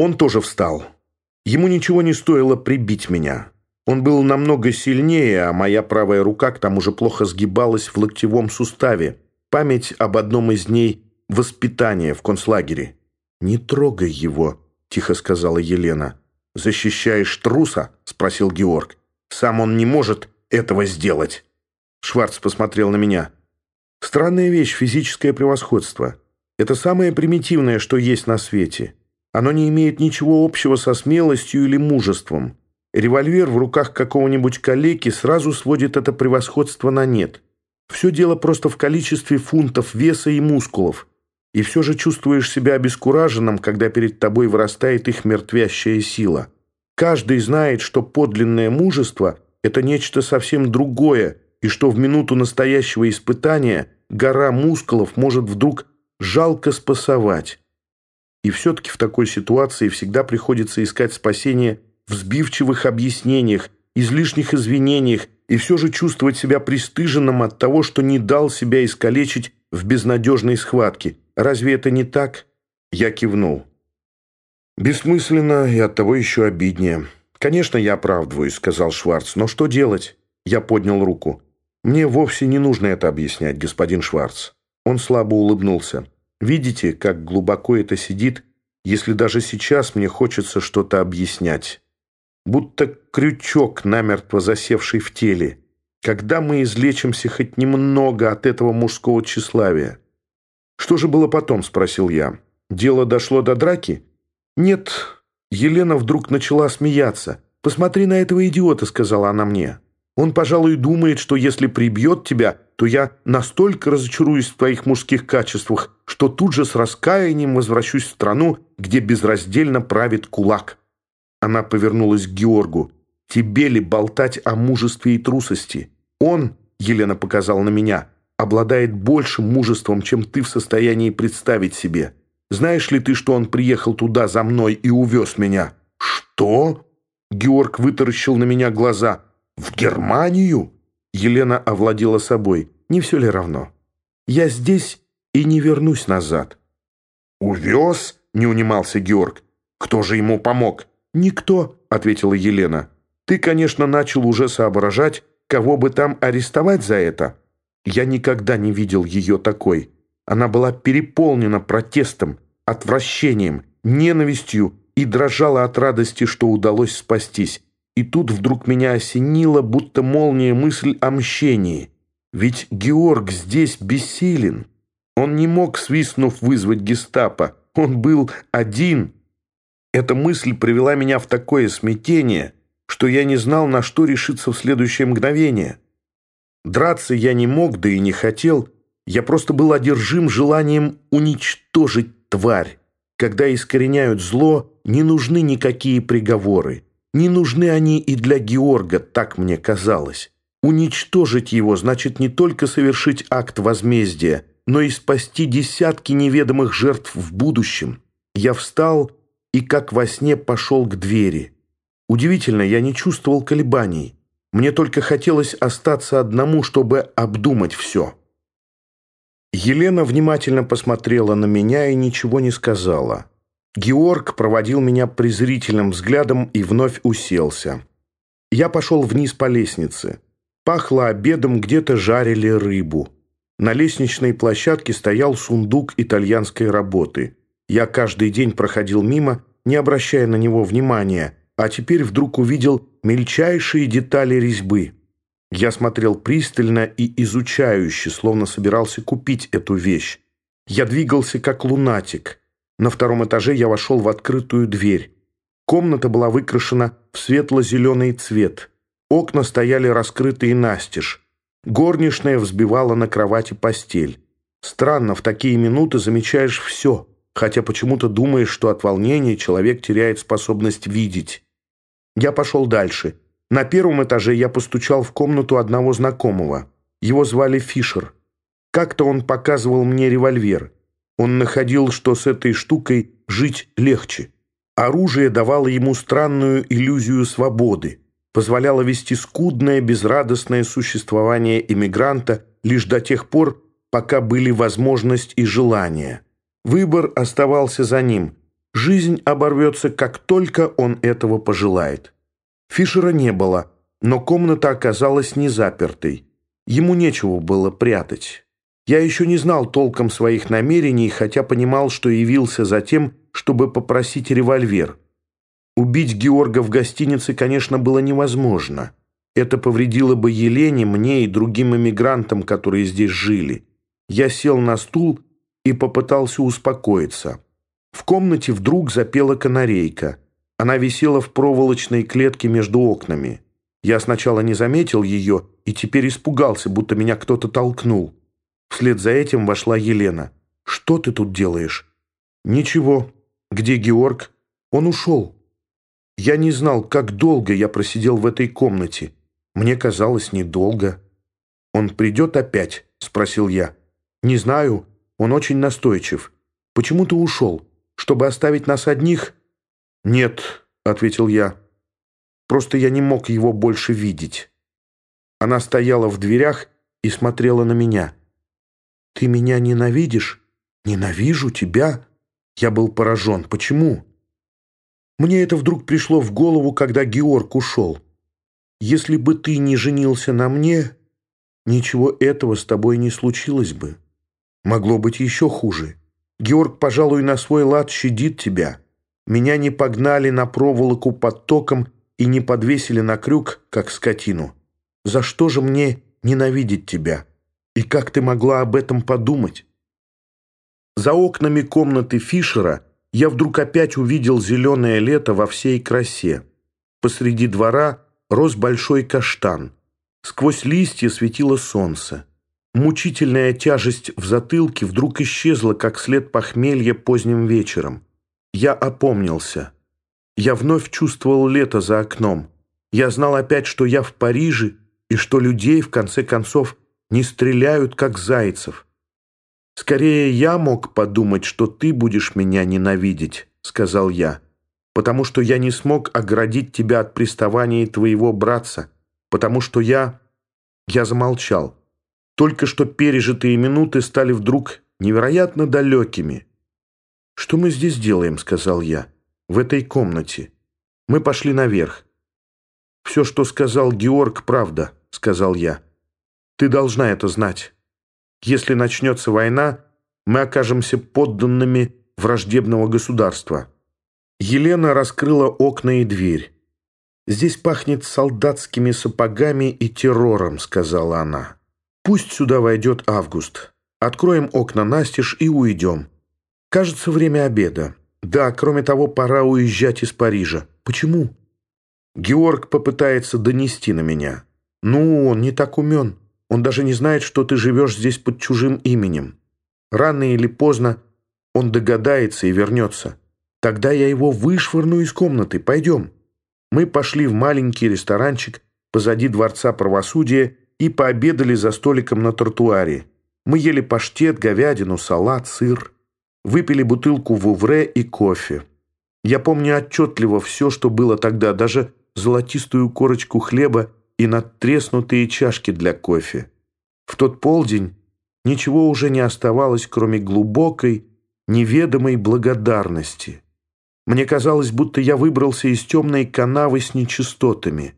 Он тоже встал. Ему ничего не стоило прибить меня. Он был намного сильнее, а моя правая рука к тому же плохо сгибалась в локтевом суставе. Память об одном из дней воспитания в концлагере. «Не трогай его», — тихо сказала Елена. «Защищаешь труса?» — спросил Георг. «Сам он не может этого сделать». Шварц посмотрел на меня. «Странная вещь — физическое превосходство. Это самое примитивное, что есть на свете. Оно не имеет ничего общего со смелостью или мужеством. Револьвер в руках какого-нибудь калеки сразу сводит это превосходство на нет. Все дело просто в количестве фунтов веса и мускулов. И все же чувствуешь себя обескураженным, когда перед тобой вырастает их мертвящая сила. Каждый знает, что подлинное мужество – это нечто совсем другое, и что в минуту настоящего испытания гора мускулов может вдруг жалко спасовать. И все-таки в такой ситуации всегда приходится искать спасение в сбивчивых объяснениях, излишних извинениях и все же чувствовать себя пристыженным от того, что не дал себя искалечить в безнадежной схватке. Разве это не так? Я кивнул. Бессмысленно и оттого еще обиднее. «Конечно, я оправдываюсь», — сказал Шварц. «Но что делать?» Я поднял руку. «Мне вовсе не нужно это объяснять, господин Шварц». Он слабо улыбнулся. Видите, как глубоко это сидит, если даже сейчас мне хочется что-то объяснять. Будто крючок, намертво засевший в теле. Когда мы излечимся хоть немного от этого мужского тщеславия? «Что же было потом?» – спросил я. «Дело дошло до драки?» «Нет». Елена вдруг начала смеяться. «Посмотри на этого идиота», – сказала она мне. «Он, пожалуй, думает, что если прибьет тебя, то я настолько разочаруюсь в твоих мужских качествах, что тут же с раскаянием возвращусь в страну, где безраздельно правит кулак». Она повернулась к Георгу. «Тебе ли болтать о мужестве и трусости? Он, — Елена показала на меня, — обладает большим мужеством, чем ты в состоянии представить себе. Знаешь ли ты, что он приехал туда за мной и увез меня?» «Что?» Георг вытаращил на меня глаза. «В Германию?» Елена овладела собой. «Не все ли равно? Я здесь и не вернусь назад». «Увез?» — не унимался Георг. «Кто же ему помог?» «Никто», — ответила Елена. «Ты, конечно, начал уже соображать, кого бы там арестовать за это». Я никогда не видел ее такой. Она была переполнена протестом, отвращением, ненавистью и дрожала от радости, что удалось спастись. И тут вдруг меня осенила, будто молния мысль о мщении. Ведь Георг здесь бессилен. Он не мог, свистнув, вызвать гестапо. Он был один. Эта мысль привела меня в такое смятение, что я не знал, на что решиться в следующее мгновение. Драться я не мог, да и не хотел. Я просто был одержим желанием уничтожить тварь. Когда искореняют зло, не нужны никакие приговоры. Не нужны они и для Георга, так мне казалось. Уничтожить его значит не только совершить акт возмездия, но и спасти десятки неведомых жертв в будущем. Я встал и, как во сне, пошел к двери. Удивительно, я не чувствовал колебаний. Мне только хотелось остаться одному, чтобы обдумать все. Елена внимательно посмотрела на меня и ничего не сказала. Георг проводил меня презрительным взглядом и вновь уселся. Я пошел вниз по лестнице. Пахло обедом, где-то жарили рыбу. На лестничной площадке стоял сундук итальянской работы. Я каждый день проходил мимо, не обращая на него внимания, а теперь вдруг увидел мельчайшие детали резьбы. Я смотрел пристально и изучающе, словно собирался купить эту вещь. Я двигался как лунатик. На втором этаже я вошел в открытую дверь. Комната была выкрашена в светло-зеленый цвет. Окна стояли раскрытые настежь. Горничная взбивала на кровати постель. Странно, в такие минуты замечаешь все, хотя почему-то думаешь, что от волнения человек теряет способность видеть. Я пошел дальше. На первом этаже я постучал в комнату одного знакомого. Его звали Фишер. Как-то он показывал мне револьвер. Он находил, что с этой штукой жить легче. Оружие давало ему странную иллюзию свободы, позволяло вести скудное, безрадостное существование иммигранта лишь до тех пор, пока были возможность и желание. Выбор оставался за ним. Жизнь оборвется, как только он этого пожелает. Фишера не было, но комната оказалась не запертой. Ему нечего было прятать. Я еще не знал толком своих намерений, хотя понимал, что явился за тем, чтобы попросить револьвер. Убить Георга в гостинице, конечно, было невозможно. Это повредило бы Елене, мне и другим эмигрантам, которые здесь жили. Я сел на стул и попытался успокоиться. В комнате вдруг запела канарейка. Она висела в проволочной клетке между окнами. Я сначала не заметил ее и теперь испугался, будто меня кто-то толкнул. Вслед за этим вошла Елена. «Что ты тут делаешь?» «Ничего. Где Георг?» «Он ушел». Я не знал, как долго я просидел в этой комнате. Мне казалось, недолго. «Он придет опять?» — спросил я. «Не знаю. Он очень настойчив. Почему ты ушел? Чтобы оставить нас одних?» «Нет», — ответил я. «Просто я не мог его больше видеть». Она стояла в дверях и смотрела на меня. «Ты меня ненавидишь?» «Ненавижу тебя?» Я был поражен. «Почему?» Мне это вдруг пришло в голову, когда Георг ушел. «Если бы ты не женился на мне, ничего этого с тобой не случилось бы. Могло быть еще хуже. Георг, пожалуй, на свой лад щадит тебя. Меня не погнали на проволоку под током и не подвесили на крюк, как скотину. За что же мне ненавидеть тебя?» И как ты могла об этом подумать? За окнами комнаты Фишера я вдруг опять увидел зеленое лето во всей красе. Посреди двора рос большой каштан. Сквозь листья светило солнце. Мучительная тяжесть в затылке вдруг исчезла, как след похмелья поздним вечером. Я опомнился. Я вновь чувствовал лето за окном. Я знал опять, что я в Париже, и что людей, в конце концов, не стреляют, как зайцев. Скорее, я мог подумать, что ты будешь меня ненавидеть, сказал я, потому что я не смог оградить тебя от приставаний твоего братца, потому что я... Я замолчал. Только что пережитые минуты стали вдруг невероятно далекими. «Что мы здесь делаем?» — сказал я. «В этой комнате. Мы пошли наверх». «Все, что сказал Георг, правда», — сказал я. Ты должна это знать. Если начнется война, мы окажемся подданными враждебного государства». Елена раскрыла окна и дверь. «Здесь пахнет солдатскими сапогами и террором», — сказала она. «Пусть сюда войдет Август. Откроем окна настежь и уйдем. Кажется, время обеда. Да, кроме того, пора уезжать из Парижа. Почему?» Георг попытается донести на меня. «Ну, он не так умен. Он даже не знает, что ты живешь здесь под чужим именем. Рано или поздно он догадается и вернется. Тогда я его вышвырну из комнаты. Пойдем». Мы пошли в маленький ресторанчик позади Дворца правосудия и пообедали за столиком на тротуаре. Мы ели паштет, говядину, салат, сыр. Выпили бутылку вувре и кофе. Я помню отчетливо все, что было тогда, даже золотистую корочку хлеба и надтреснутые чашки для кофе. В тот полдень ничего уже не оставалось, кроме глубокой, неведомой благодарности. Мне казалось, будто я выбрался из темной канавы с нечистотами.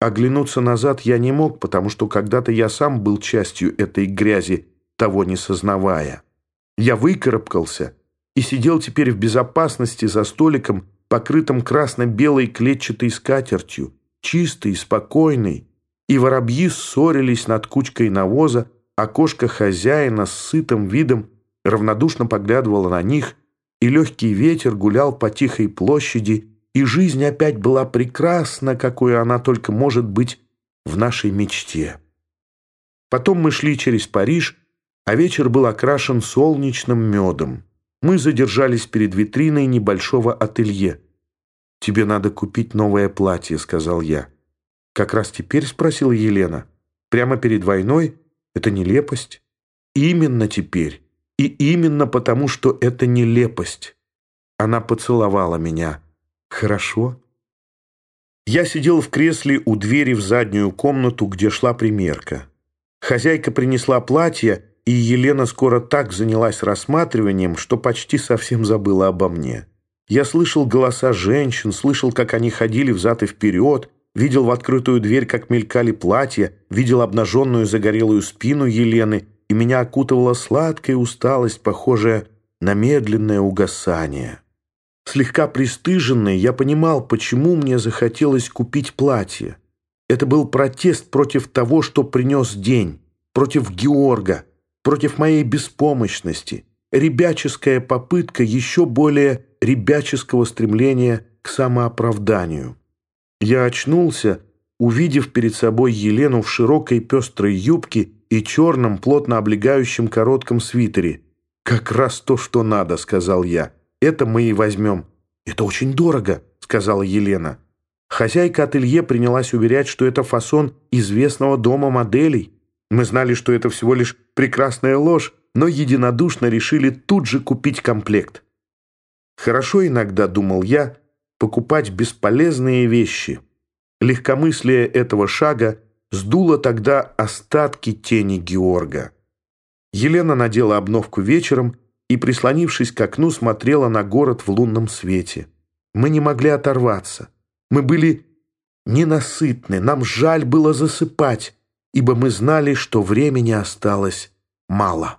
Оглянуться назад я не мог, потому что когда-то я сам был частью этой грязи, того не сознавая. Я выкарабкался и сидел теперь в безопасности за столиком, покрытым красно-белой клетчатой скатертью, чистый, спокойный, и воробьи ссорились над кучкой навоза, кошка хозяина с сытым видом равнодушно поглядывала на них, и легкий ветер гулял по тихой площади, и жизнь опять была прекрасна, какой она только может быть в нашей мечте. Потом мы шли через Париж, а вечер был окрашен солнечным медом. Мы задержались перед витриной небольшого ателье – «Тебе надо купить новое платье», — сказал я. «Как раз теперь?» — спросила Елена. «Прямо перед войной? Это нелепость?» «Именно теперь. И именно потому, что это нелепость». Она поцеловала меня. «Хорошо». Я сидел в кресле у двери в заднюю комнату, где шла примерка. Хозяйка принесла платье, и Елена скоро так занялась рассматриванием, что почти совсем забыла обо мне. Я слышал голоса женщин, слышал, как они ходили взад и вперед, видел в открытую дверь, как мелькали платья, видел обнаженную загорелую спину Елены, и меня окутывала сладкая усталость, похожая на медленное угасание. Слегка пристыженный, я понимал, почему мне захотелось купить платье. Это был протест против того, что принес день, против Георга, против моей беспомощности, ребяческая попытка еще более ребяческого стремления к самооправданию. Я очнулся, увидев перед собой Елену в широкой пестрой юбке и черном, плотно облегающем коротком свитере. «Как раз то, что надо», — сказал я. «Это мы и возьмем». «Это очень дорого», — сказала Елена. Хозяйка ателье принялась уверять, что это фасон известного дома моделей. Мы знали, что это всего лишь прекрасная ложь, но единодушно решили тут же купить комплект. Хорошо иногда, думал я, покупать бесполезные вещи. Легкомыслие этого шага сдуло тогда остатки тени Георга. Елена надела обновку вечером и, прислонившись к окну, смотрела на город в лунном свете. Мы не могли оторваться. Мы были ненасытны, нам жаль было засыпать, ибо мы знали, что времени осталось мало.